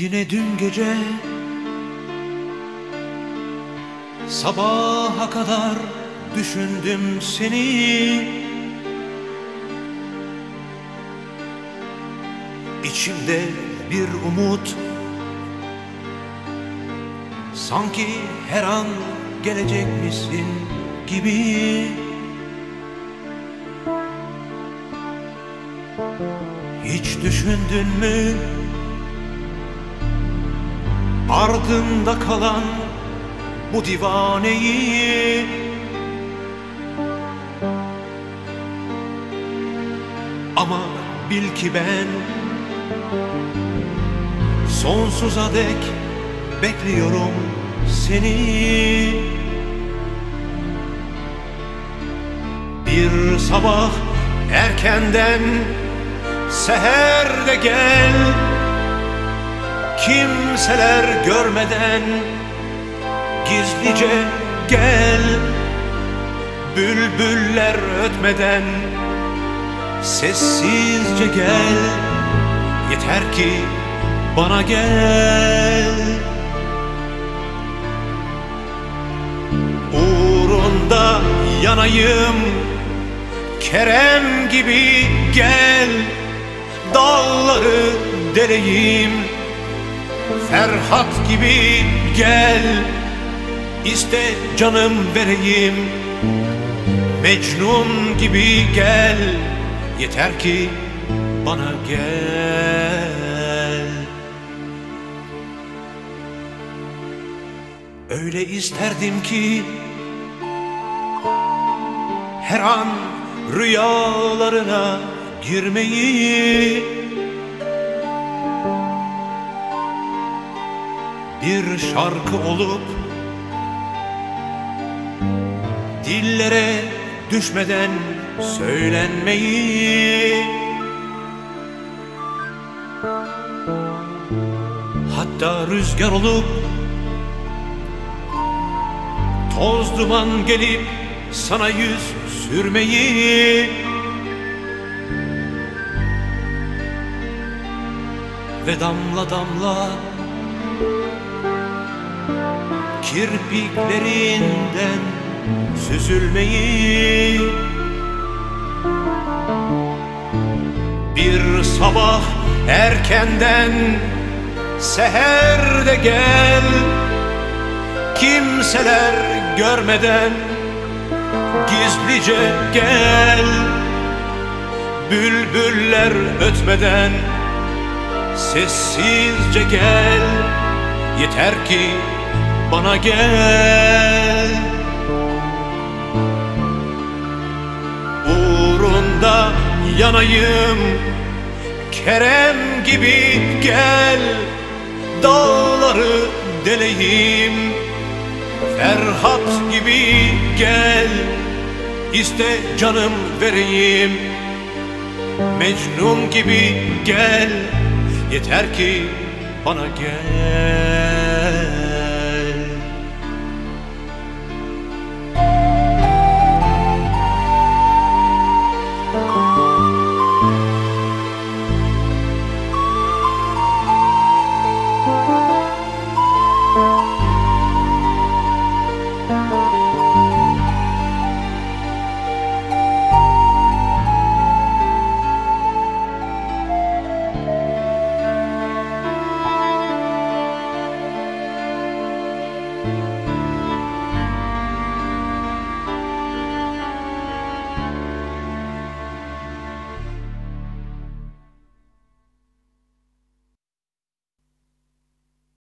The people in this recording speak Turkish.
Yine dün gece Sabaha kadar düşündüm seni. İçimde bir umut Sanki her an gelecek misin gibi. Hiç düşündün mü Ardında kalan bu divaneyi Ama bil ki ben Sonsuza dek bekliyorum seni. Bir sabah erkenden Seherde gel Kimseler görmeden Gizlice gel Bülbüller ötmeden Sessizce gel. Yeter ki bana gel. Uğrunda yanayım Kerem gibi gel. Dağları deleyim Ferhat gibi gel İste canım vereyim. Mecnun gibi gel Yeter ki bana gel. Öyle isterdim ki Her an rüyalarına girmeyi Bir şarkı olup Dillere düşmeden söylenmeyi Hatta rüzgar olup Toz duman gelip sana yüz sürmeyi Ve damla damla kirpiklerinden süzülmeyi Bir sabah erkenden seherde gel. Kimseler görmeden gizlice gel. Bülbüller ötmeden sessizce gel Yeter ki bana gel. Uğrunda yanayım Kerem gibi gel. Dağları deleyim Ferhat gibi gel. İste canım vereyim Mecnun gibi gel. Yeter ki bana gel